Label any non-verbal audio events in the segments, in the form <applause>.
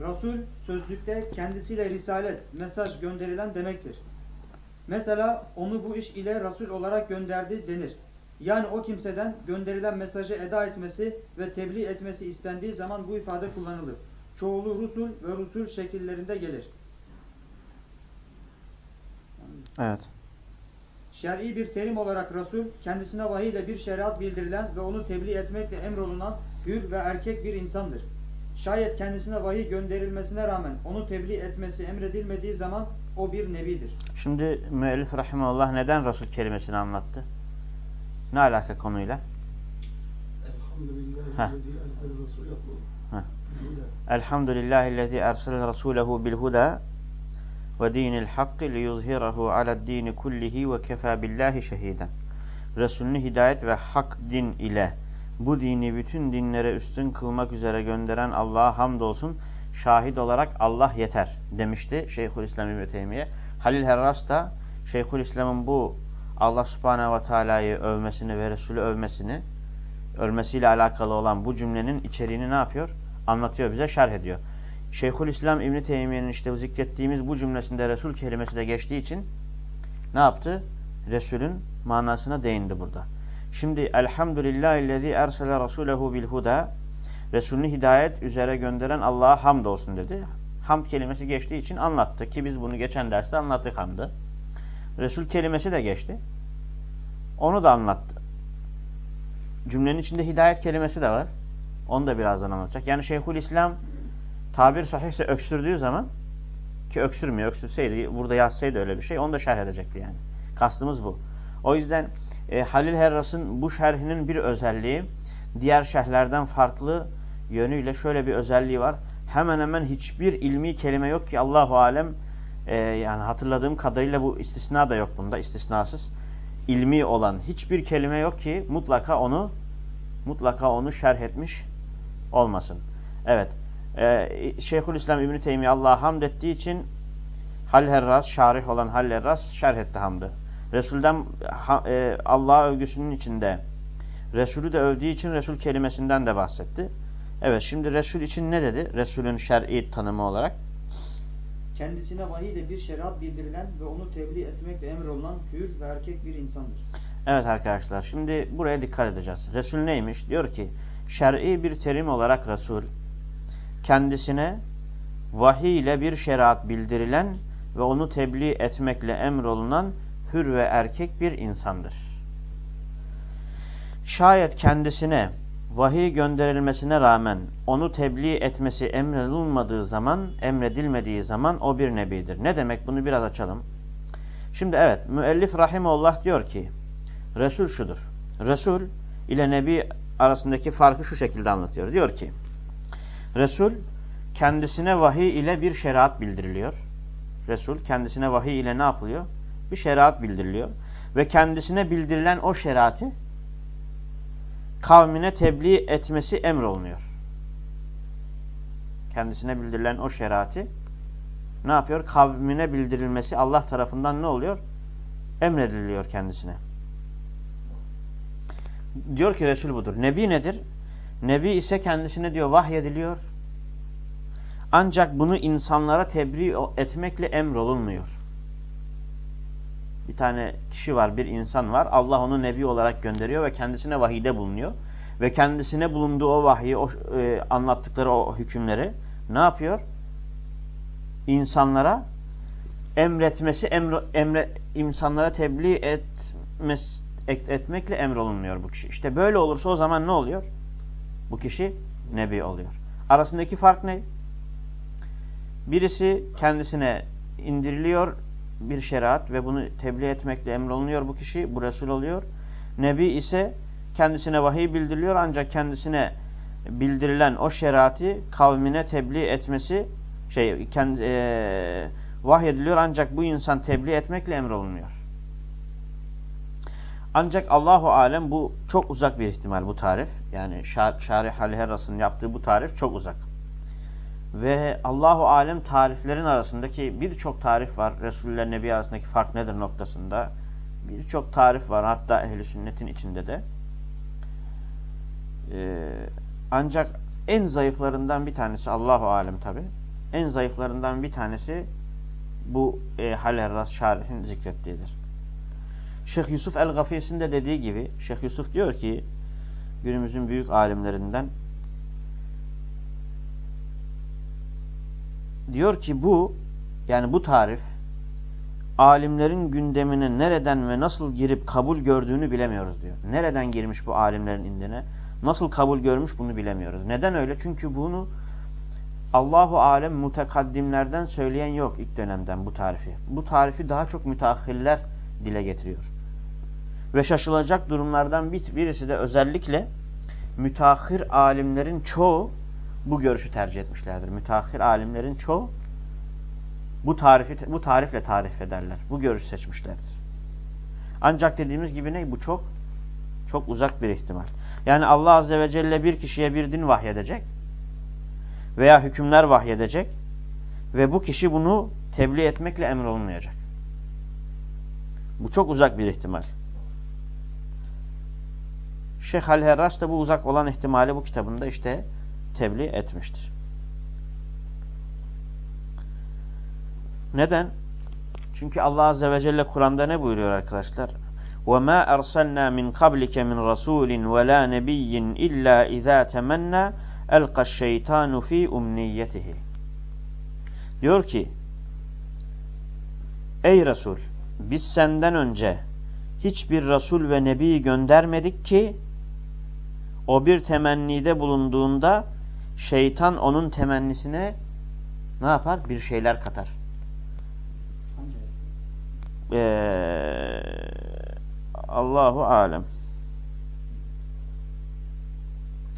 Rasul sözlükte kendisiyle risalet, mesaj gönderilen demektir. Mesela onu bu iş ile Rasul olarak gönderdi denir. Yani o kimseden gönderilen mesajı eda etmesi ve tebliğ etmesi istendiği zaman bu ifade kullanılır. Çoğulu Rusul ve Rusul şekillerinde gelir. Evet. Şer'i bir terim olarak Resul, kendisine vahiy ile bir şeriat bildirilen ve onu tebliğ etmekle emrolunan hür ve erkek bir insandır. Şayet kendisine vahiy gönderilmesine rağmen onu tebliğ etmesi emredilmediği zaman o bir nebidir. Şimdi müellif rahimahullah neden Resul kelimesini anlattı? Ne alaka konuyla? Elhamdülillahillezî ersel rasulehu bil huda ve dinil hakkı liyuzhirahu alad-dini kullihi ve kefa billahi şehiden. Resulünü hidayet ve hak din ile bu dini bütün dinlere üstün kılmak üzere gönderen Allah'a hamdolsun şahit olarak Allah yeter demişti Şeyhülislam İbni Teymiye. Halil Herras da Şeyhülislam'ın bu Allah subhanehu ve teala'yı övmesini ve Resulü övmesini ölmesiyle alakalı olan bu cümlenin içeriğini ne yapıyor? Anlatıyor bize, şerh ediyor. Şeyhülislam İbni Teymiye'nin işte zikrettiğimiz bu cümlesinde Resul kelimesi de geçtiği için ne yaptı? Resulün manasına değindi burada. Şimdi elhamdülillahillezî ersele rasulehu bil huda Resulünü hidayet üzere gönderen Allah'a hamd olsun dedi. Hamd kelimesi geçtiği için anlattı ki biz bunu geçen derste anlattık hamdı. Resul kelimesi de geçti. Onu da anlattı. Cümlenin içinde hidayet kelimesi de var. Onu da birazdan anlatacak. Yani Şeyhül İslam tabir sahihse öksürdüğü zaman ki öksürmüyor. Öksürseydi burada yazsaydı öyle bir şey onu da şerh edecekti yani. Kastımız bu. O yüzden e, Halil Herras'ın bu şerhinin bir özelliği diğer şerhlerden farklı yönüyle şöyle bir özelliği var. Hemen hemen hiçbir ilmi kelime yok ki Allahu alem e, yani hatırladığım kadarıyla bu istisna da yok bunda istisnasız. ilmi olan hiçbir kelime yok ki mutlaka onu mutlaka onu şerh etmiş olmasın. Evet. E, Şeyhülislam İbn Teymiye Allah'a hamd ettiği için Hal Herras, şarih olan Hal Herras şerh etti hamdı. Resul'den e, Allah övgüsünün içinde Resulü de övdüğü için Resul kelimesinden de bahsetti. Evet şimdi Resul için ne dedi? Resulün şer'i tanımı olarak. Kendisine vahiy ile bir şeriat bildirilen ve onu tebliğ etmekle emrolunan hür ve erkek bir insandır. Evet arkadaşlar şimdi buraya dikkat edeceğiz. Resul neymiş? Diyor ki şer'i bir terim olarak Resul kendisine vahiy ile bir şeriat bildirilen ve onu tebliğ etmekle emrolunan hür ve erkek bir insandır. Şayet kendisine vahiy gönderilmesine rağmen onu tebliğ etmesi emredilmediği zaman, emredilmediği zaman o bir nebidir. Ne demek? Bunu biraz açalım. Şimdi evet, müellif rahimullah diyor ki, Resul şudur. Resul ile nebi arasındaki farkı şu şekilde anlatıyor. Diyor ki, Resul kendisine vahiy ile bir şeriat bildiriliyor. Resul kendisine vahiy ile ne yapılıyor? Bir şeriat bildiriliyor. Ve kendisine bildirilen o şeriatı kavmine tebliğ etmesi emrolunuyor. Kendisine bildirilen o şeriatı ne yapıyor? Kavmine bildirilmesi Allah tarafından ne oluyor? Emrediliyor kendisine. Diyor ki Resul budur. Nebi nedir? Nebi ise kendisine diyor vahyediliyor. Ancak bunu insanlara tebliğ etmekle emrolunmuyor. Bir tane kişi var, bir insan var. Allah onu nebi olarak gönderiyor ve kendisine vahide bulunuyor. Ve kendisine bulunduğu o vahyi, o e, anlattıkları o hükümleri ne yapıyor? İnsanlara emretmesi, emre, emre, insanlara tebliğ etmesi, et, etmekle emrolunmuyor bu kişi. İşte böyle olursa o zaman ne oluyor? Bu kişi nebi oluyor. Arasındaki fark ne? Birisi kendisine indiriliyor bir şeriat ve bunu tebliğ etmekle emrolunuyor bu kişi. Bu Resul oluyor. Nebi ise kendisine vahiy bildiriliyor ancak kendisine bildirilen o şeriatı kavmine tebliğ etmesi şey kendi, e, vahyediliyor ancak bu insan tebliğ etmekle emrolunuyor. Ancak Allahu alem bu çok uzak bir ihtimal bu tarif. Yani Şarih Ali Herras'ın yaptığı bu tarif çok uzak. Ve Allahu alem tariflerin arasındaki birçok tarif var. Resuller Nebi arasındaki fark nedir noktasında. Birçok tarif var. Hatta ehli sünnetin içinde de. Ee, ancak en zayıflarından bir tanesi Allahu alem tabi. en zayıflarından bir tanesi bu e, Halerras şarihin zikrettiğidir. Şeyh Yusuf el-Gafiyes'in de dediği gibi Şeyh Yusuf diyor ki günümüzün büyük alimlerinden diyor ki bu yani bu tarif alimlerin gündemine nereden ve nasıl girip kabul gördüğünü bilemiyoruz diyor. Nereden girmiş bu alimlerin indine? Nasıl kabul görmüş bunu bilemiyoruz. Neden öyle? Çünkü bunu Allahu alem mutekaddimlerden söyleyen yok ilk dönemden bu tarifi. Bu tarifi daha çok müteahhiller dile getiriyor. Ve şaşılacak durumlardan birisi de özellikle müteahhir alimlerin çoğu bu görüşü tercih etmişlerdir. Müteahhir alimlerin çoğu bu tarifi bu tarifle tarif ederler. Bu görüşü seçmişlerdir. Ancak dediğimiz gibi ne? Bu çok çok uzak bir ihtimal. Yani Allah Azze ve Celle bir kişiye bir din vahyedecek veya hükümler vahyedecek ve bu kişi bunu tebliğ etmekle emrolunmayacak. Bu çok uzak bir ihtimal. Şeyh Al-Herras da bu uzak olan ihtimali bu kitabında işte tebliğ etmiştir. Neden? Çünkü Allah Azze ve Celle Kur'an'da ne buyuruyor arkadaşlar? وَمَا أَرْسَلْنَا مِنْ قَبْلِكَ مِنْ رَسُولٍ وَلَا نَبِيٍّ إِلَّا إِذَا تَمَنَّى أَلْقَ الشَّيْطَانُ ف۪ي اُمْنِيَّتِهِ Diyor ki, Ey Resul! Biz senden önce hiçbir Resul ve Nebi göndermedik ki, o bir temennide bulunduğunda şeytan onun temennisine ne yapar? Bir şeyler katar. Ee, Allahu alem.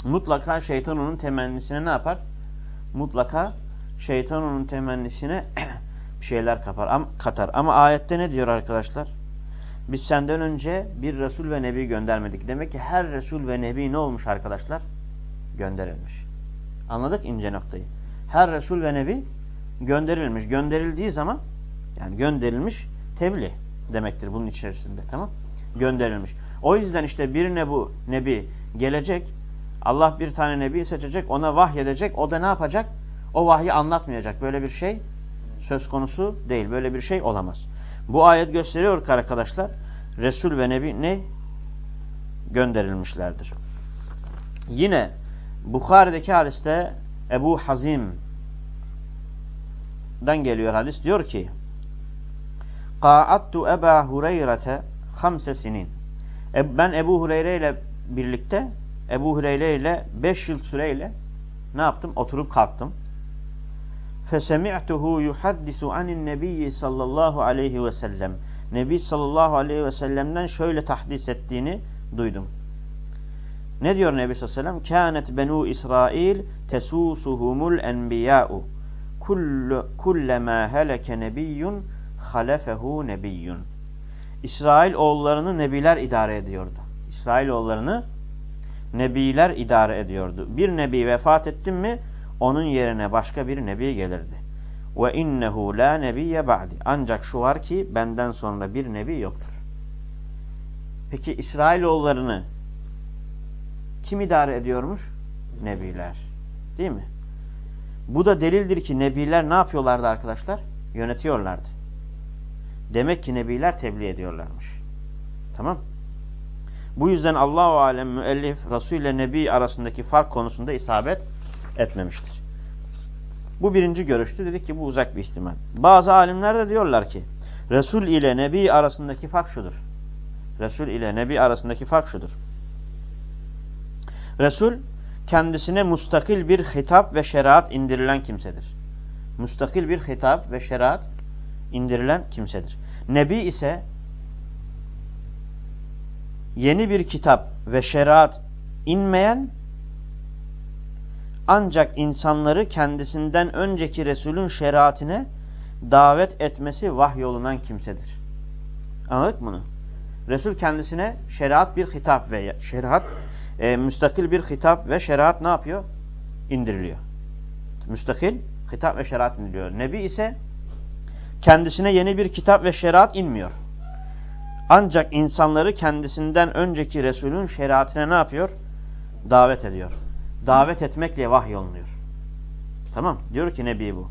Mutlaka şeytan onun temennisine ne yapar? Mutlaka şeytan onun temennisine <clears throat> bir şeyler kapar, katar. Ama ayette ne diyor arkadaşlar? Biz senden önce bir Resul ve Nebi göndermedik. Demek ki her Resul ve Nebi ne olmuş arkadaşlar? Gönderilmiş. Anladık ince noktayı. Her Resul ve Nebi gönderilmiş. Gönderildiği zaman yani gönderilmiş tebliğ demektir bunun içerisinde. Tamam Gönderilmiş. O yüzden işte bir nebu, nebi gelecek. Allah bir tane nebi seçecek. Ona vahyedecek. O da ne yapacak? O vahyi anlatmayacak. Böyle bir şey söz konusu değil. Böyle bir şey olamaz. Bu ayet gösteriyor ki arkadaşlar Resul ve Nebi ne? Gönderilmişlerdir. Yine Bukhari'deki hadiste Ebu Hazim'den geliyor hadis. Diyor ki Qa'attu Eba Hureyre'te hamse sinin. E, ben Ebu Hureyre ile birlikte Ebu Hureyre ile 5 yıl süreyle ne yaptım? Oturup kalktım. Fesemi'tuhu yuhaddisu anin nebiyyi sallallahu aleyhi ve sellem. Nebi sallallahu aleyhi ve sellem'den şöyle tahdis ettiğini duydum. Ne diyor Nebi sallallahu aleyhi ve sellem? Kânet benû İsrail tesûsuhumul enbiyâ'u. Kullemâ heleke nebiyyun halefehu nebiyyun. İsrail oğullarını nebiler idare ediyordu. İsrail oğullarını nebiler idare ediyordu. Bir nebi vefat etti mi onun yerine başka bir nebi gelirdi. Ve innehu la nebiyye ba'di. Ancak şu var ki benden sonra bir nebi yoktur. Peki İsrailoğullarını kim idare ediyormuş? Nebiler. Değil mi? Bu da delildir ki nebiler ne yapıyorlardı arkadaşlar? Yönetiyorlardı. Demek ki nebiler tebliğ ediyorlarmış. Tamam Bu yüzden Allahu alem müellif Resul ile Nebi arasındaki fark konusunda isabet etmemiştir. Bu birinci görüştü. Dedik ki bu uzak bir ihtimal. Bazı alimler de diyorlar ki Resul ile Nebi arasındaki fark şudur. Resul ile Nebi arasındaki fark şudur. Resul kendisine mustakil bir hitap ve şeriat indirilen kimsedir. Mustakil bir hitap ve şeriat indirilen kimsedir. Nebi ise yeni bir kitap ve şeriat inmeyen ancak insanları kendisinden önceki Resulün şeriatine davet etmesi vahyolunan kimsedir. Anladık mı bunu? Resul kendisine şeriat bir hitap ve şeriat e, müstakil bir hitap ve şeriat ne yapıyor? İndiriliyor. Müstakil hitap ve şeriat indiriliyor. Nebi ise kendisine yeni bir kitap ve şeriat inmiyor. Ancak insanları kendisinden önceki Resulün şeriatine ne yapıyor? Davet ediyor davet etmekle vahyolunuyor. Tamam. Diyor ki Nebi bu.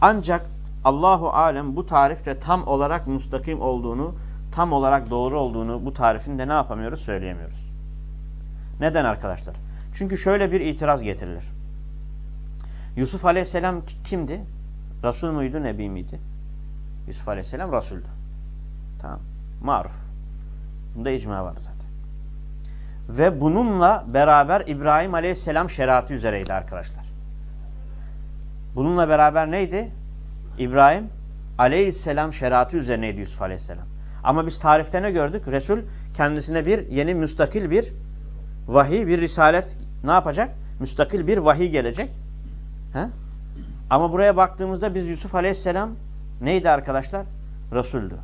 Ancak Allahu alem bu tarifte tam olarak müstakim olduğunu, tam olarak doğru olduğunu bu tarifin de ne yapamıyoruz söyleyemiyoruz. Neden arkadaşlar? Çünkü şöyle bir itiraz getirilir. Yusuf aleyhisselam kimdi? Resul muydu, nebi miydi? Yusuf aleyhisselam Resul'dü. Tamam. Maruf. Bunda icma var zaten. Ve bununla beraber İbrahim aleyhisselam şeriatı üzereydi arkadaşlar. Bununla beraber neydi? İbrahim aleyhisselam şeriatı üzerineydi Yusuf aleyhisselam. Ama biz tarifte ne gördük? Resul kendisine bir yeni müstakil bir vahiy, bir risalet ne yapacak? Müstakil bir vahiy gelecek. He? Ama buraya baktığımızda biz Yusuf aleyhisselam neydi arkadaşlar? Resul'dü.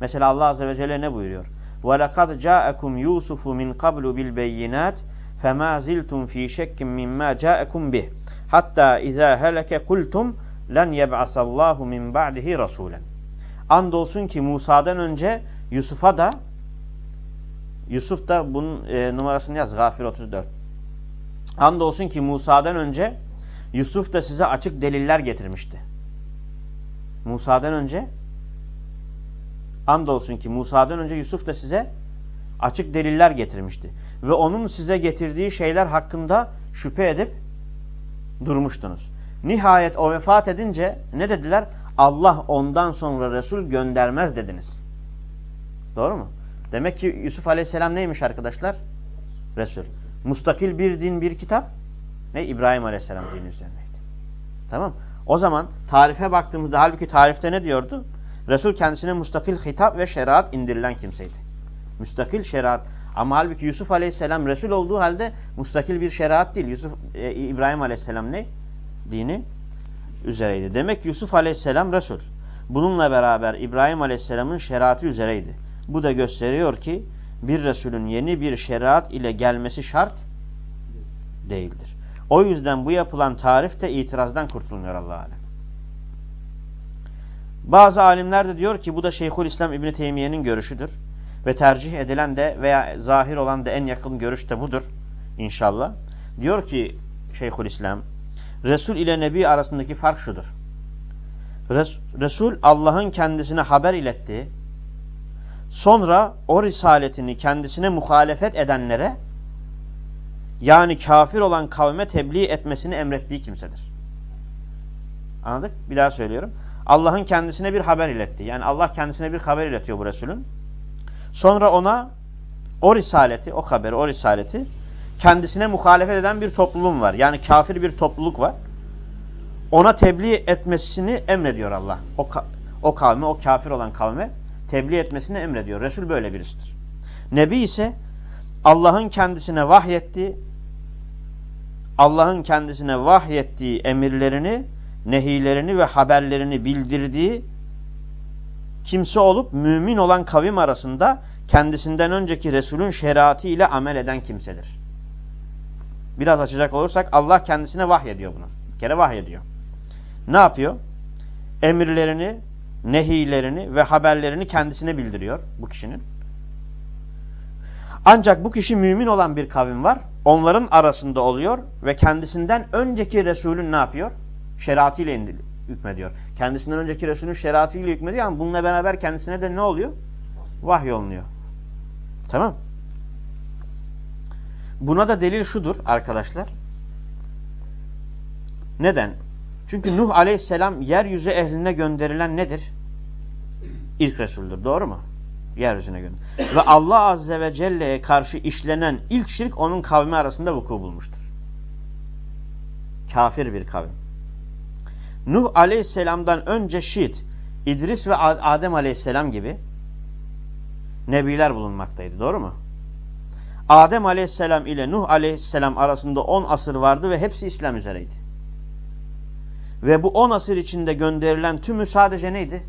Mesela Allah azze ve celle ne buyuruyor? وَلَقَدْ جَاءَكُمْ يُوسُفُ مِنْ قَبْلُ بِالْبَيِّنَاتِ فَمَا زِلْتُمْ ف۪ي شَكٍ مِمَّا جَاءَكُمْ بِهِ حَتَّى اِذَا هَلَكَ قُلْتُمْ لَنْ يَبْعَسَ اللّٰهُ مِنْ بَعْدِهِ رَسُولًا Andolsun ki Musa'dan önce Yusuf'a da Yusuf da bunun e, numarasını yaz. Gafir 34. Andolsun ki Musa'dan önce Yusuf da size açık deliller getirmişti. Musa'dan önce andolsun ki Musa'dan önce Yusuf da size açık deliller getirmişti. Ve onun size getirdiği şeyler hakkında şüphe edip durmuştunuz. Nihayet o vefat edince ne dediler? Allah ondan sonra Resul göndermez dediniz. Doğru mu? Demek ki Yusuf Aleyhisselam neymiş arkadaşlar? Resul. Mustakil bir din, bir kitap. Ne? İbrahim Aleyhisselam dini üzerineydi. Tamam. O zaman tarife baktığımızda halbuki tarifte ne diyordu? Resul kendisine mustakil hitap ve şeriat indirilen kimseydi. Müstakil şeriat. Ama halbuki Yusuf Aleyhisselam Resul olduğu halde mustakil bir şeriat değil. Yusuf e, İbrahim Aleyhisselam ne? Dini üzereydi. Demek Yusuf Aleyhisselam Resul. Bununla beraber İbrahim Aleyhisselam'ın şeriatı üzereydi. Bu da gösteriyor ki bir Resulün yeni bir şeriat ile gelmesi şart değildir. O yüzden bu yapılan tarif de itirazdan kurtulmuyor Allah alem. Bazı alimler de diyor ki bu da Şeyhülislam İbni Teymiye'nin görüşüdür. Ve tercih edilen de veya zahir olan da en yakın görüş de budur inşallah. Diyor ki Şeyhülislam Resul ile Nebi arasındaki fark şudur. Res Resul Allah'ın kendisine haber ilettiği sonra o risaletini kendisine muhalefet edenlere yani kafir olan kavme tebliğ etmesini emrettiği kimsedir. Anladık? Bir daha söylüyorum. Allah'ın kendisine bir haber iletti. Yani Allah kendisine bir haber iletiyor bu Resulün. Sonra ona o risaleti, o haberi, o risaleti kendisine muhalefet eden bir topluluğum var. Yani kafir bir topluluk var. Ona tebliğ etmesini emrediyor Allah. O, o kavme, o kafir olan kavme tebliğ etmesini emrediyor. Resul böyle birisidir. Nebi ise Allah'ın kendisine vahyettiği Allah'ın kendisine vahyettiği emirlerini, nehilerini ve haberlerini bildirdiği kimse olup mümin olan kavim arasında kendisinden önceki Resulün şeriatı ile amel eden kimsedir. Biraz açacak olursak Allah kendisine vahyediyor bunu. Bir kere vahyediyor. Ne yapıyor? Emirlerini, nehilerini ve haberlerini kendisine bildiriyor bu kişinin. Ancak bu kişi mümin olan bir kavim var. Onların arasında oluyor ve kendisinden önceki Resulün ne yapıyor? Şeriatıyla hükmediyor. Kendisinden önceki Resulün şeriatıyla hükmediyor ama bununla beraber kendisine de ne oluyor? Vahiy olunuyor. Tamam. Buna da delil şudur arkadaşlar. Neden? Çünkü Nuh aleyhisselam yeryüzü ehline gönderilen nedir? İlk Resul'dür. Doğru mu? Yeryüzüne gönder. Ve Allah azze ve celle'ye karşı işlenen ilk şirk onun kavmi arasında vuku bulmuştur. Kafir bir kavim. Nuh aleyhisselamdan önce Şit, İdris ve Adem aleyhisselam gibi nebiler bulunmaktaydı. Doğru mu? Adem aleyhisselam ile Nuh aleyhisselam arasında 10 asır vardı ve hepsi İslam üzereydi. Ve bu 10 asır içinde gönderilen tümü sadece neydi?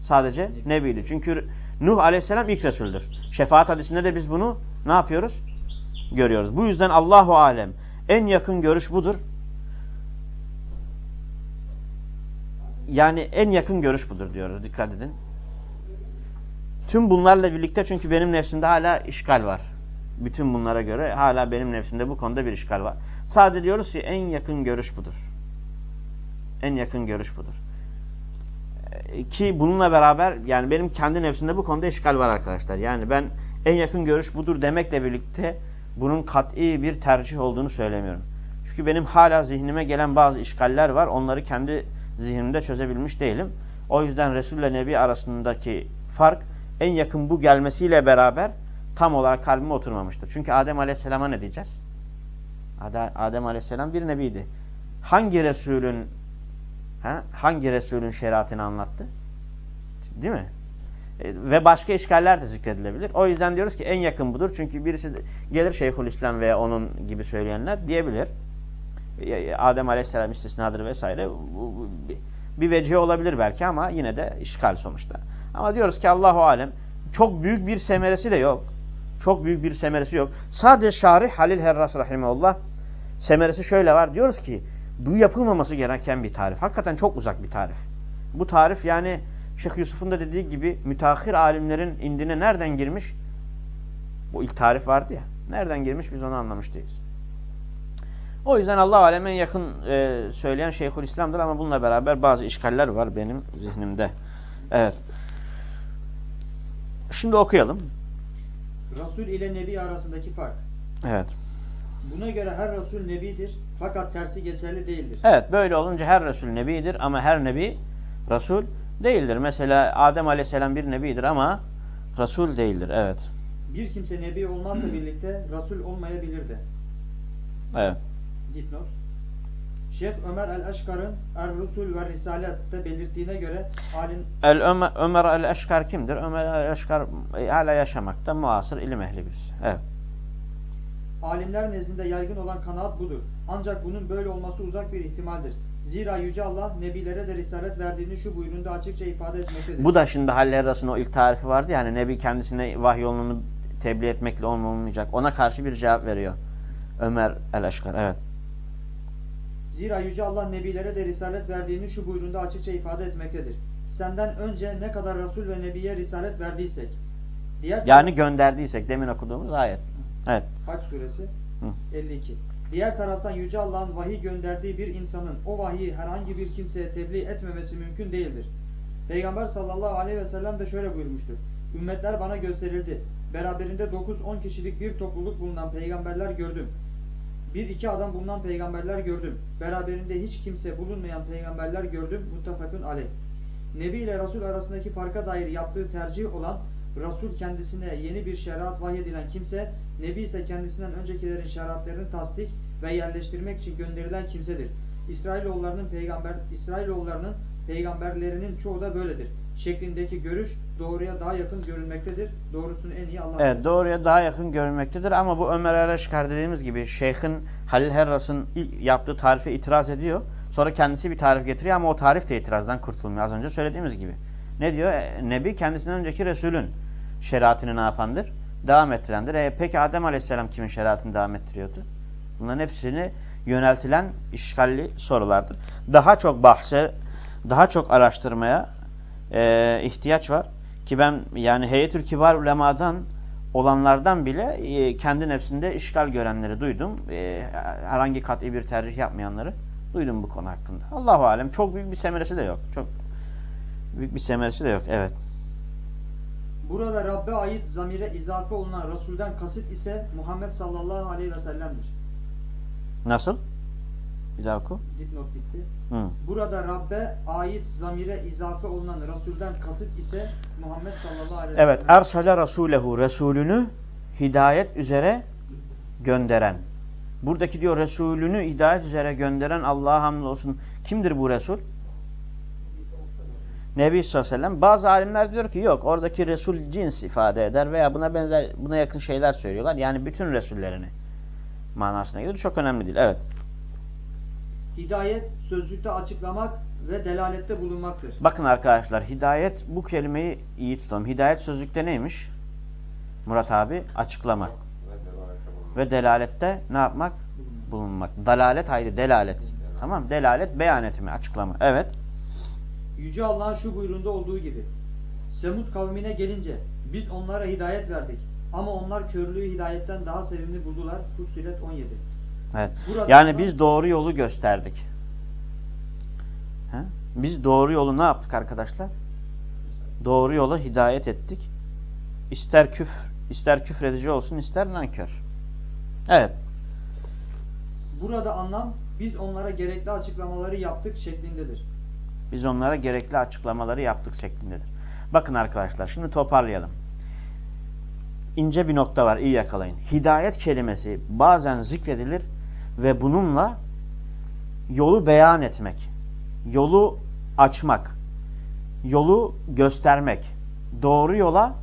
Sadece nebiydi. Çünkü Nuh aleyhisselam ilk Resul'dür. Şefaat hadisinde de biz bunu ne yapıyoruz? Görüyoruz. Bu yüzden Allahu alem en yakın görüş budur. Yani en yakın görüş budur diyoruz. Dikkat edin. Tüm bunlarla birlikte çünkü benim nefsimde hala işgal var. Bütün bunlara göre hala benim nefsimde bu konuda bir işgal var. Sadece diyoruz ki en yakın görüş budur. En yakın görüş budur. E, Ki bununla beraber yani benim kendi nefsimde bu konuda işgal var arkadaşlar. Yani ben en yakın görüş budur demekle birlikte bunun kat'i bir tercih olduğunu söylemiyorum. Çünkü benim hala zihnime gelen bazı işgaller var. Onları kendi zihnimde çözebilmiş değilim. O yüzden Resul ile Nebi arasındaki fark en yakın bu gelmesiyle beraber tam olarak kalbime oturmamıştır. Çünkü Adem Aleyhisselam'a ne diyeceğiz? Adem Aleyhisselam bir nebiydi. Hangi Resulün ha, hangi Resulün şeriatını anlattı? Değil mi? E, ve başka işgaller de zikredilebilir. O yüzden diyoruz ki en yakın budur. Çünkü birisi gelir Şeyhülislam veya onun gibi söyleyenler diyebilir. E, Adem Aleyhisselam istisnadır vesaire. Bir vecihe olabilir belki ama yine de işgal sonuçta. Ama diyoruz ki Allahu Alem çok büyük bir semeresi de yok. Çok büyük bir semeresi yok. Sadece Şarih Halil Herras Rahimeullah semeresi şöyle var. Diyoruz ki bu yapılmaması gereken bir tarif. Hakikaten çok uzak bir tarif. Bu tarif yani Şeyh Yusuf'un da dediği gibi müteahhir alimlerin indine nereden girmiş? Bu ilk tarif vardı ya. Nereden girmiş biz onu anlamış değiliz. O yüzden Allah alemen yakın e, söyleyen Şeyhülislam'dır ama bununla beraber bazı işgaller var benim zihnimde. Evet. Şimdi okuyalım. Resul ile Nebi arasındaki fark. Evet. Buna göre her Resul Nebidir fakat tersi geçerli değildir. Evet böyle olunca her Resul Nebidir ama her Nebi Resul değildir. Mesela Adem Aleyhisselam bir Nebidir ama Resul değildir. Evet. Bir kimse Nebi olmakla birlikte Resul olmayabilir de. Evet. Dipnot. Şeyh Ömer el-Eşkar'ın Er-Rusul ve Risalet'te belirttiğine göre alim El Ömer, Ömer el-Eşkar kimdir? Ömer el-Eşkar hala yaşamakta muasır ilim ehli birisi. Evet. Alimler nezdinde yaygın olan kanaat budur. Ancak bunun böyle olması uzak bir ihtimaldir. Zira Yüce Allah Nebilere de Risalet verdiğini şu buyruğunda açıkça ifade etmektedir. Bu da şimdi Haller arasında o ilk tarifi vardı yani Nebi kendisine vahiy yolunu tebliğ etmekle olmayacak. Ona karşı bir cevap veriyor. Ömer el-Eşkar. Evet. Zira Yüce Allah Nebilere de Risalet verdiğini şu buyruğunda açıkça ifade etmektedir. Senden önce ne kadar Resul ve Nebiye Risalet verdiysek. Diğer Yani gönderdiysek demin okuduğumuz ayet. Evet. Haç suresi 52. Diğer taraftan Yüce Allah'ın vahiy gönderdiği bir insanın o vahiyi herhangi bir kimseye tebliğ etmemesi mümkün değildir. Peygamber sallallahu aleyhi ve sellem de şöyle buyurmuştur. Ümmetler bana gösterildi. Beraberinde 9-10 kişilik bir topluluk bulunan peygamberler gördüm. Bir iki adam bulunan peygamberler gördüm. Beraberinde hiç kimse bulunmayan peygamberler gördüm. Muttefakun aleyh. Nebi ile Resul arasındaki farka dair yaptığı tercih olan Resul kendisine yeni bir şeriat vahyedilen kimse, Nebi ise kendisinden öncekilerin şeriatlarını tasdik ve yerleştirmek için gönderilen kimsedir. İsrailoğullarının peygamber İsrailoğullarının peygamberlerinin çoğu da böyledir. Şeklindeki görüş doğruya daha yakın görülmektedir. Doğrusunu en iyi Allah Evet doğruya daha yakın görünmektedir ama bu Ömer Ereşkar dediğimiz gibi şeyhin Halil Herras'ın yaptığı tarife itiraz ediyor. Sonra kendisi bir tarif getiriyor ama o tarif de itirazdan kurtulmuyor. Az önce söylediğimiz gibi. Ne diyor? E, Nebi kendisinden önceki Resulün şeriatını ne yapandır? Devam ettirendir. E, peki Adem Aleyhisselam kimin şeriatını devam ettiriyordu? Bunların hepsini yöneltilen işgalli sorulardır. Daha çok bahse, daha çok araştırmaya e, ihtiyaç var. Ki ben yani Heyetül Kibar Ulema'dan olanlardan bile e, kendi nefsinde işgal görenleri duydum. E, herhangi kat'i bir tercih yapmayanları duydum bu konu hakkında. Allahu alem çok büyük bir semeresi de yok. Çok büyük bir semeresi de yok. Evet. Burada Rabbe ait zamire izafe olunan Resul'den kasıt ise Muhammed sallallahu aleyhi ve sellem'dir. Nasıl? Bir daha oku. Dipnot bitti. Hı. Burada Rabbe ait zamire izafe olunan Resul'den kasıt ise Muhammed sallallahu aleyhi ve Evet. sellem. Ersale Rasulehu. Resulünü hidayet üzere gönderen. Buradaki diyor Resulünü hidayet üzere gönderen Allah'a hamdolsun. Kimdir bu Resul? Nebi sallallahu aleyhi ve sellem. Bazı alimler diyor ki yok oradaki Resul cins ifade eder veya buna benzer buna yakın şeyler söylüyorlar. Yani bütün Resullerini manasına gelir. Çok önemli değil. Evet. Hidayet sözlükte açıklamak ve delalette bulunmaktır. Bakın arkadaşlar hidayet bu kelimeyi iyi tutalım. Hidayet sözlükte neymiş? Murat abi açıklamak. Ve delalette ne yapmak? Bulunmak. Dalalet ayrı delalet. Tamam Delalet beyan etme açıklama. Evet. Yüce Allah'ın şu buyruğunda olduğu gibi. Semud kavmine gelince biz onlara hidayet verdik. Ama onlar körlüğü hidayetten daha sevimli buldular. Fussilet 17. Evet. Burada Yani biz doğru yolu gösterdik. He? Biz doğru yolu ne yaptık arkadaşlar? Doğru yola hidayet ettik. İster küfür, ister küfredici olsun, ister nankör. Evet. Burada anlam biz onlara gerekli açıklamaları yaptık şeklindedir. Biz onlara gerekli açıklamaları yaptık şeklindedir. Bakın arkadaşlar şimdi toparlayalım. İnce bir nokta var iyi yakalayın. Hidayet kelimesi bazen zikredilir ve bununla yolu beyan etmek, yolu açmak, yolu göstermek, doğru yola,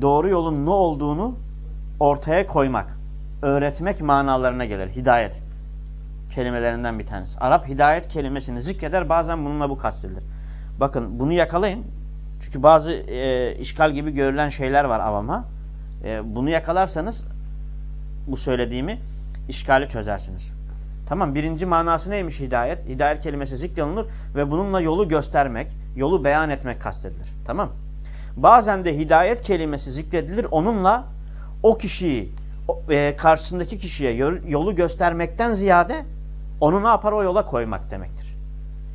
doğru yolun ne olduğunu ortaya koymak, öğretmek manalarına gelir. Hidayet kelimelerinden bir tanesi. Arap hidayet kelimesini zikreder bazen bununla bu kastedilir. Bakın bunu yakalayın. Çünkü bazı e, işgal gibi görülen şeyler var avama. E, bunu yakalarsanız bu söylediğimi işgali çözersiniz. Tamam birinci manası neymiş hidayet? Hidayet kelimesi zikrolunur ve bununla yolu göstermek, yolu beyan etmek kastedilir. Tamam Bazen de hidayet kelimesi zikredilir. Onunla o kişiyi, e, karşısındaki kişiye yolu göstermekten ziyade onu ne yapar o yola koymak demektir.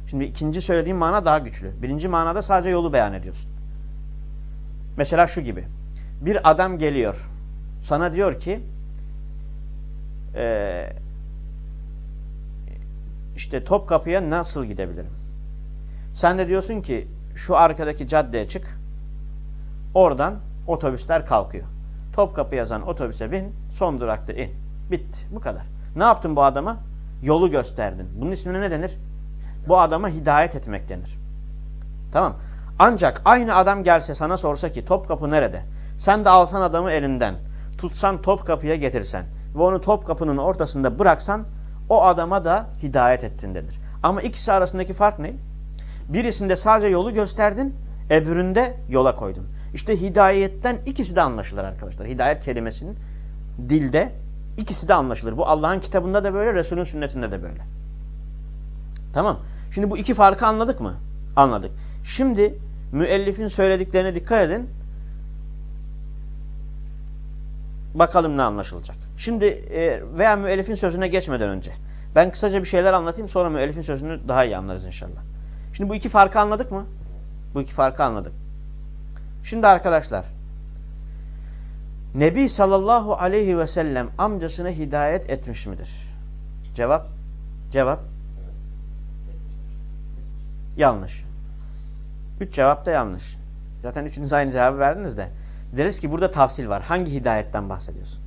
Şimdi ikinci söylediğim mana daha güçlü. Birinci manada sadece yolu beyan ediyorsun. Mesela şu gibi. Bir adam geliyor. Sana diyor ki e, işte Topkapı'ya nasıl gidebilirim? Sen de diyorsun ki şu arkadaki caddeye çık. Oradan otobüsler kalkıyor. Topkapı yazan otobüse bin, son durakta in. Bitti. Bu kadar. Ne yaptın bu adama? Yolu gösterdin. Bunun ismine ne denir? Bu adama hidayet etmek denir. Tamam. Ancak aynı adam gelse sana sorsa ki Topkapı nerede? Sen de alsan adamı elinden, tutsan Topkapı'ya getirsen ve onu Topkapı'nın ortasında bıraksan o adama da hidayet ettin denir. Ama ikisi arasındaki fark ne? Birisinde sadece yolu gösterdin, öbüründe yola koydun. İşte hidayetten ikisi de anlaşılır arkadaşlar. Hidayet kelimesinin dilde ikisi de anlaşılır. Bu Allah'ın kitabında da böyle, Resul'ün sünnetinde de böyle. Tamam. Şimdi bu iki farkı anladık mı? Anladık. Şimdi müellifin söylediklerine dikkat edin. Bakalım ne anlaşılacak. Şimdi e, veya müellifin sözüne geçmeden önce. Ben kısaca bir şeyler anlatayım sonra müellifin sözünü daha iyi anlarız inşallah. Şimdi bu iki farkı anladık mı? Bu iki farkı anladık. Şimdi arkadaşlar Nebi sallallahu aleyhi ve sellem amcasına hidayet etmiş midir? Cevap? Cevap? Yanlış. Üç cevap da yanlış. Zaten üçünüz aynı cevabı verdiniz de. Deriz ki burada tafsil var. Hangi hidayetten bahsediyorsun?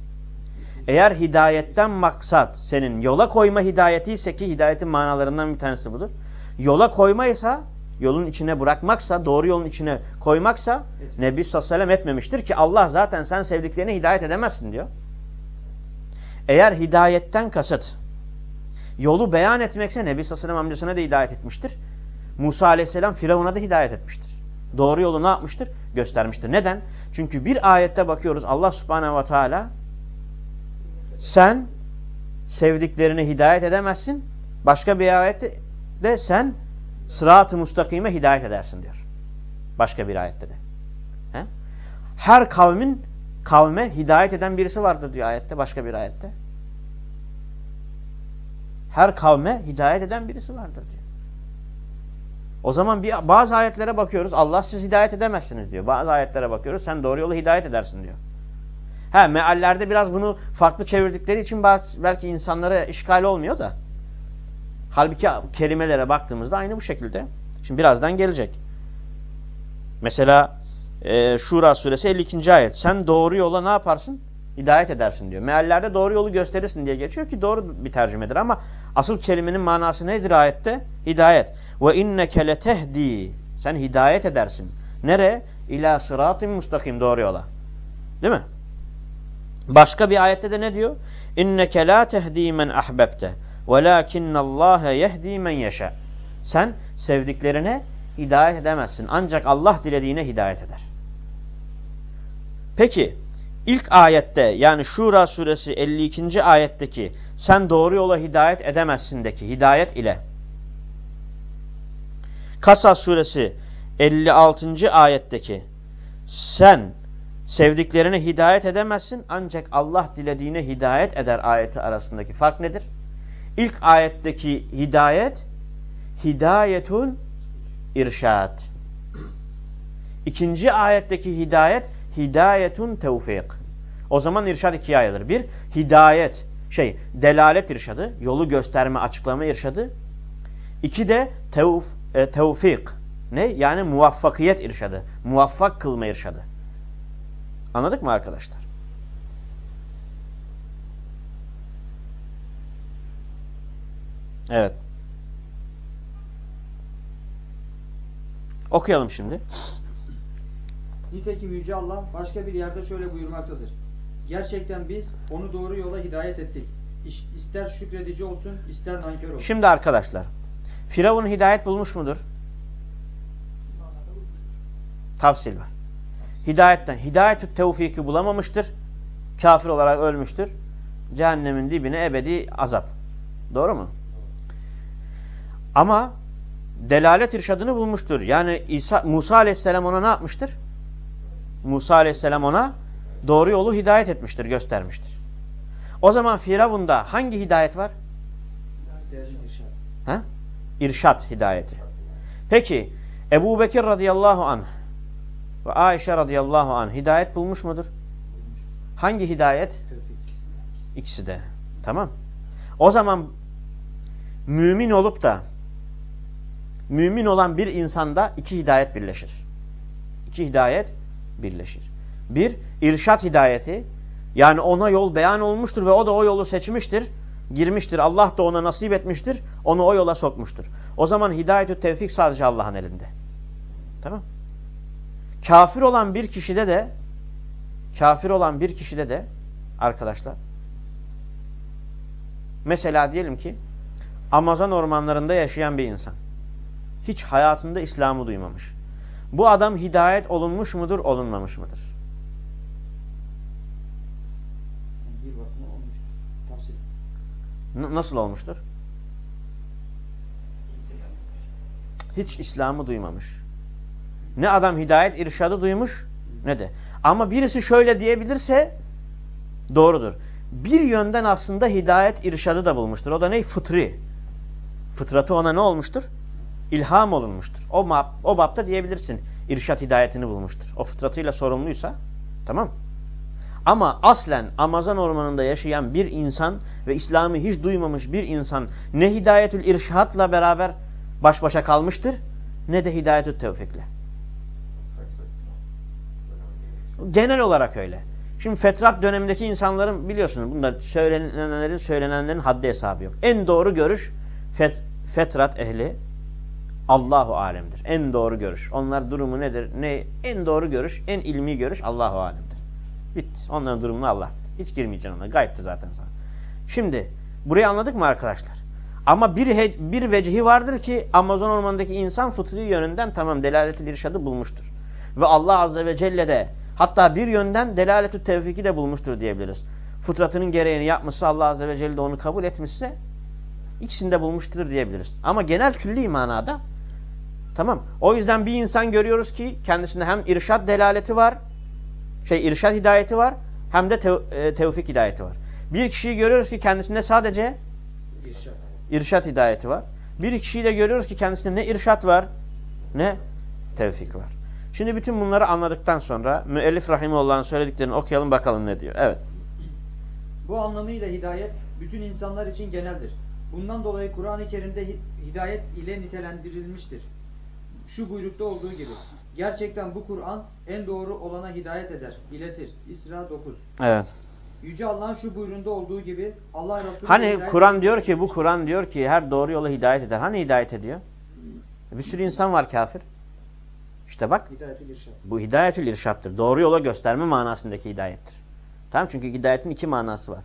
Eğer hidayetten maksat senin yola koyma hidayeti ise ki hidayetin manalarından bir tanesi budur. Yola koyma ise yolun içine bırakmaksa, doğru yolun içine koymaksa Nebi sallallahu aleyhi ve sellem etmemiştir ki Allah zaten sen sevdiklerine hidayet edemezsin diyor. Eğer hidayetten kasıt yolu beyan etmekse Nebi sallallahu aleyhi ve sellem amcasına da hidayet etmiştir. Musa aleyhisselam Firavun'a da hidayet etmiştir. Doğru yolu ne yapmıştır? Göstermiştir. Neden? Çünkü bir ayette bakıyoruz Allah subhanehu ve teala sen sevdiklerine hidayet edemezsin. Başka bir ayette de sen sırat-ı mustakime hidayet edersin diyor. Başka bir ayette de. He? Her kavmin kavme hidayet eden birisi vardır diyor ayette. Başka bir ayette. Her kavme hidayet eden birisi vardır diyor. O zaman bir, bazı ayetlere bakıyoruz. Allah siz hidayet edemezsiniz diyor. Bazı ayetlere bakıyoruz. Sen doğru yolu hidayet edersin diyor. Ha meallerde biraz bunu farklı çevirdikleri için bazı, belki insanlara işgal olmuyor da. Halbuki kelimelere baktığımızda aynı bu şekilde. Şimdi birazdan gelecek. Mesela e, Şura suresi 52. ayet. Sen doğru yola ne yaparsın? Hidayet edersin diyor. Meallerde doğru yolu gösterirsin diye geçiyor ki doğru bir tercümedir ama asıl kelimenin manası nedir ayette? Hidayet. Ve inneke letehdi. Sen hidayet edersin. Nere? İlâ sıratın mustakim doğru yola. Değil mi? Başka bir ayette de ne diyor? İnneke la tehdi men ahbebte. Allah yehdi men yeşâ. Sen sevdiklerine hidayet edemezsin. Ancak Allah dilediğine hidayet eder. Peki ilk ayette yani Şura suresi 52. ayetteki sen doğru yola hidayet edemezsindeki hidayet ile Kasas suresi 56. ayetteki sen sevdiklerine hidayet edemezsin ancak Allah dilediğine hidayet eder ayeti arasındaki fark nedir? İlk ayetteki hidayet hidayetun irşad. İkinci ayetteki hidayet hidayetun tevfik. O zaman irşad ikiye ayrılır. Bir, hidayet, şey, delalet irşadı, yolu gösterme, açıklama irşadı. İki de tevf, e, tevfik. Ne? Yani muvaffakiyet irşadı. Muvaffak kılma irşadı. Anladık mı arkadaşlar? Evet. Okuyalım şimdi. Nitekim Yüce Allah başka bir yerde şöyle buyurmaktadır. Gerçekten biz onu doğru yola hidayet ettik. İster şükredici olsun, ister nankör olsun. Şimdi arkadaşlar. Firavun hidayet bulmuş mudur? Tavsil var. Hidayetten. Hidayetü tevfiki bulamamıştır. Kafir olarak ölmüştür. Cehennemin dibine ebedi azap. Doğru mu? Ama delalet irşadını bulmuştur. Yani İsa, Musa aleyhisselam ona ne yapmıştır? Musa aleyhisselam ona doğru yolu hidayet etmiştir, göstermiştir. O zaman Firavun'da hangi hidayet var? Ha? İrşat hidayeti. Peki Ebu Bekir radıyallahu anh ve Ayşe radıyallahu anh hidayet bulmuş mudur? Hangi hidayet? İkisi de. Tamam. O zaman mümin olup da mümin olan bir insanda iki hidayet birleşir. İki hidayet birleşir. Bir, irşat hidayeti. Yani ona yol beyan olmuştur ve o da o yolu seçmiştir. Girmiştir. Allah da ona nasip etmiştir. Onu o yola sokmuştur. O zaman hidayetü tevfik sadece Allah'ın elinde. Tamam. Kafir olan bir kişide de kafir olan bir kişide de arkadaşlar mesela diyelim ki Amazon ormanlarında yaşayan bir insan. Hiç hayatında İslam'ı duymamış. Bu adam hidayet olunmuş mudur, olunmamış mıdır? N nasıl olmuştur? Hiç İslam'ı duymamış. Ne adam hidayet irşadı duymuş ne de. Ama birisi şöyle diyebilirse doğrudur. Bir yönden aslında hidayet irşadı da bulmuştur. O da ne? Fıtri. Fıtratı ona ne olmuştur? İlham olunmuştur. O, bab, o bapta diyebilirsin. İrşat hidayetini bulmuştur. O fıtratıyla sorumluysa tamam. Ama aslen Amazon ormanında yaşayan bir insan ve İslam'ı hiç duymamış bir insan ne hidayetül irşatla beraber baş başa kalmıştır ne de hidayetül tevfikle. Genel olarak öyle. Şimdi fetrat dönemindeki insanların biliyorsunuz bunda söylenenlerin söylenenlerin haddi hesabı yok. En doğru görüş fet, fetrat ehli Allahu alemdir. En doğru görüş. Onlar durumu nedir? Ne en doğru görüş, en ilmi görüş Allahu alemdir. Bitti. Onların durumunu Allah. Hiç girmeyeceksin ona. Gayipti zaten sana. Şimdi burayı anladık mı arkadaşlar? Ama bir, bir vecihi vardır ki Amazon ormanındaki insan fıtri yönünden tamam delaletil irşadı bulmuştur. Ve Allah Azze ve Celle de hatta bir yönden delaletü tevfiki de bulmuştur diyebiliriz. Fıtratının gereğini yapmışsa Allah Azze ve Celle de onu kabul etmişse ikisini de bulmuştur diyebiliriz. Ama genel külli manada tamam. O yüzden bir insan görüyoruz ki kendisinde hem irşad delaleti var şey irşad hidayeti var hem de tev e, tevfik hidayeti var. Bir kişiyi görüyoruz ki kendisinde sadece İrşad. irşad hidayeti var. Bir kişiyi de görüyoruz ki kendisinde ne irşat var ne tevfik var. Şimdi bütün bunları anladıktan sonra müellif rahimullah'ın söylediklerini okuyalım bakalım ne diyor. Evet. Bu anlamıyla hidayet bütün insanlar için geneldir. Bundan dolayı Kur'an-ı Kerim'de hidayet ile nitelendirilmiştir. Şu buyrukta olduğu gibi. Gerçekten bu Kur'an en doğru olana hidayet eder, iletir. İsra 9. Evet. Yüce Allah'ın şu buyruğunda olduğu gibi Allah Resulü Hani Kur'an diyor ki bu Kur'an diyor ki her doğru yola hidayet eder. Hani hidayet ediyor? Bir sürü insan var kafir. İşte bak Hidayetül irşad. bu hidayetül irşattır. Doğru yola gösterme manasındaki hidayettir. Tamam çünkü hidayetin iki manası var.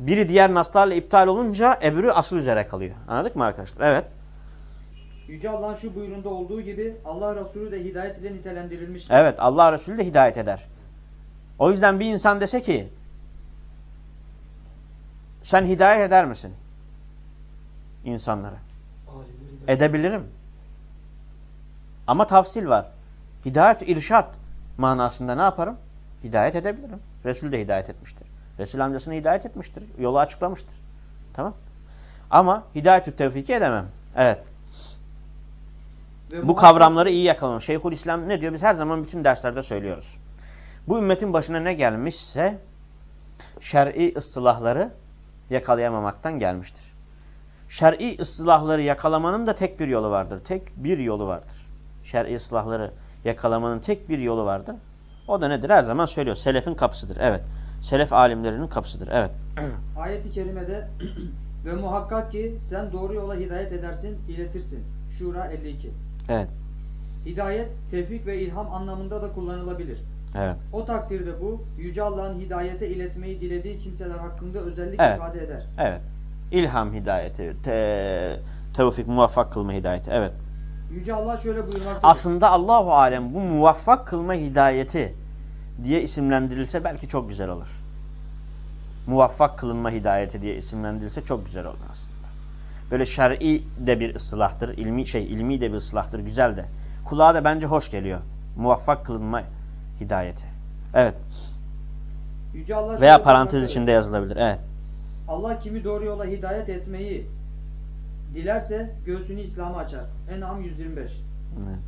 Biri diğer naslarla iptal olunca öbürü asıl üzere kalıyor. Anladık mı arkadaşlar? Evet. Yüce Allah'ın şu buyruğunda olduğu gibi Allah Resulü de hidayet ile nitelendirilmiştir. Evet Allah Resulü de hidayet eder. O yüzden bir insan dese ki sen hidayet eder misin? insanlara? Edebilirim. Ama tafsil var. Hidayet irşat manasında ne yaparım? Hidayet edebilirim. Resul de hidayet etmiştir. Resul amcasını hidayet etmiştir. Yolu açıklamıştır. Tamam. Ama hidayet-ü tevfiki edemem. Evet. Ve Bu kavramları iyi yakalamak. Şeyhülislam ne diyor? Biz her zaman bütün derslerde söylüyoruz. Bu ümmetin başına ne gelmişse şer'i ıstılahları yakalayamamaktan gelmiştir. Şer'i ıstılahları yakalamanın da tek bir yolu vardır. Tek bir yolu vardır. Şer'i ıslahları yakalamanın tek bir yolu vardır. O da nedir? Her zaman söylüyor. Selefin kapısıdır. Evet. Selef alimlerinin kapısıdır. Evet. <clears throat> Ayet-i kerimede <clears throat> ve muhakkak ki sen doğru yola hidayet edersin, iletirsin. Şura 52. Evet. Hidayet, tevfik ve ilham anlamında da kullanılabilir. Evet. O takdirde bu Yüce Allah'ın hidayete iletmeyi dilediği kimseler hakkında özellik Evet. ifade eder. Evet. İlham hidayeti, te tevfik, muvaffak kılma hidayeti. Evet. Yüce Allah şöyle buyurmaktadır. Aslında Allahu alem bu muvaffak kılma hidayeti diye isimlendirilse belki çok güzel olur. Muvaffak kılınma hidayeti diye isimlendirilse çok güzel olur aslında. Böyle şer'i de bir ıslahtır, ilmi şey ilmi de bir ıslahtır, güzel de. Kulağa da bence hoş geliyor. Muvaffak kılınma hidayeti. Evet. Yüce Allah Veya parantez içinde yazılabilir. Evet. Allah kimi doğru yola hidayet etmeyi dilerse göğsünü İslam'a açar. En'am 125. Evet.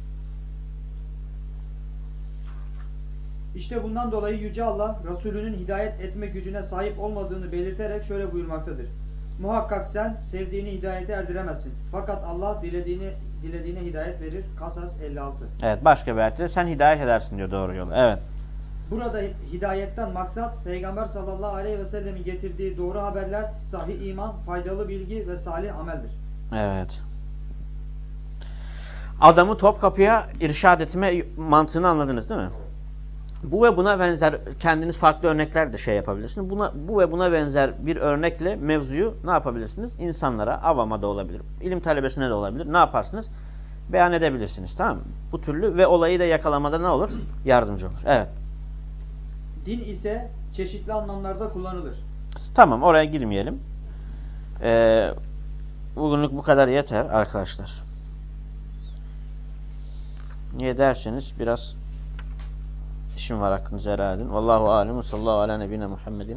İşte bundan dolayı Yüce Allah Resulünün hidayet etme gücüne sahip olmadığını belirterek şöyle buyurmaktadır. Muhakkak sen sevdiğini hidayete erdiremezsin. Fakat Allah dilediğini dilediğine hidayet verir. Kasas 56. Evet. Başka bir ayette sen hidayet edersin diyor doğru yolu. Evet. Burada hidayetten maksat Peygamber sallallahu aleyhi ve sellemin getirdiği doğru haberler, sahih iman, faydalı bilgi ve salih ameldir. Evet. Adamı Topkapı'ya irşad etme mantığını anladınız değil mi? Bu ve buna benzer kendiniz farklı örnekler de şey yapabilirsiniz. Buna, bu ve buna benzer bir örnekle mevzuyu ne yapabilirsiniz? İnsanlara, avama da olabilir, ilim talebesine de olabilir. Ne yaparsınız? Beyan edebilirsiniz tamam mı? Bu türlü ve olayı da yakalamada ne olur? Yardımcı olur. Evet. Din ise çeşitli anlamlarda kullanılır. Tamam oraya girmeyelim. Ee, bugünlük bu kadar yeter arkadaşlar. Niye derseniz biraz işim var hakkınızı helal edin. Vallahu alem ve sallallahu ala nebine Muhammedin